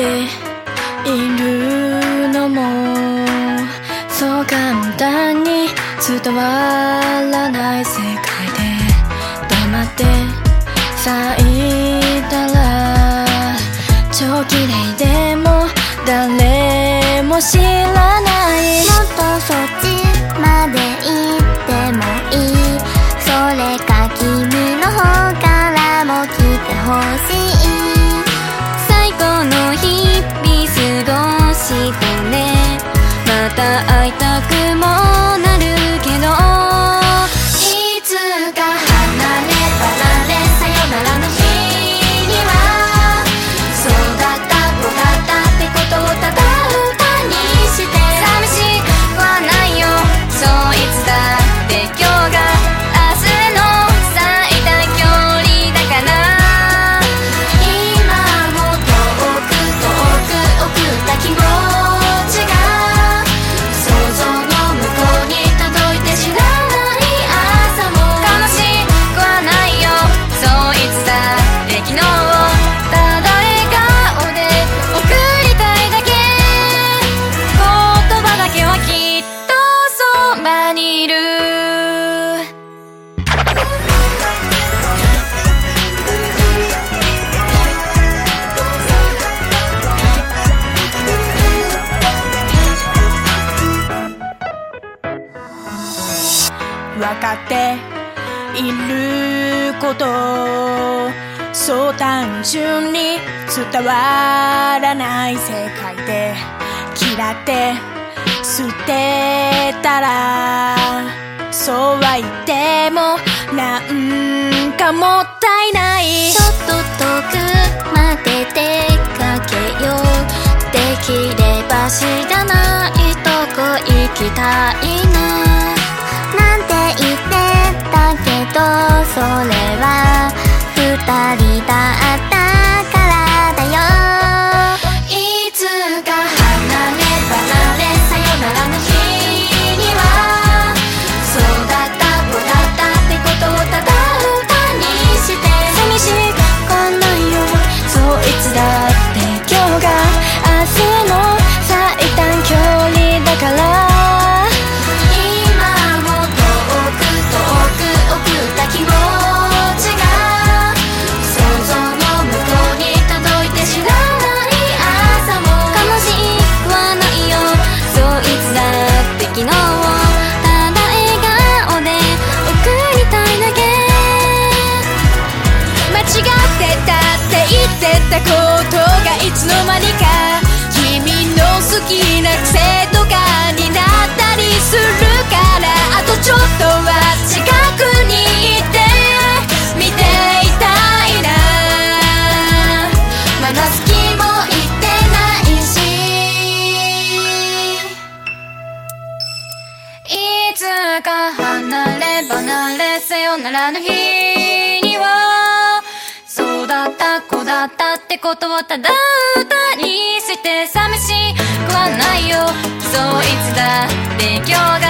ているのもそう簡単に伝わらない世界で黙って咲いたら超綺麗でも誰も知らない。もっとそっちた会いたいわかっていることそう単純に伝わらない世界で嫌って捨てたらそうは言ってもなんかもったいないったことがいつの間にか君の好きな癖とかになったりするからあとちょっとは近くにいて見ていたいな。まだ好きも言ってないし。いつか離れ離れさよならの日。だったってことをただ歌にして寂しくはないよ。そういつだで今日が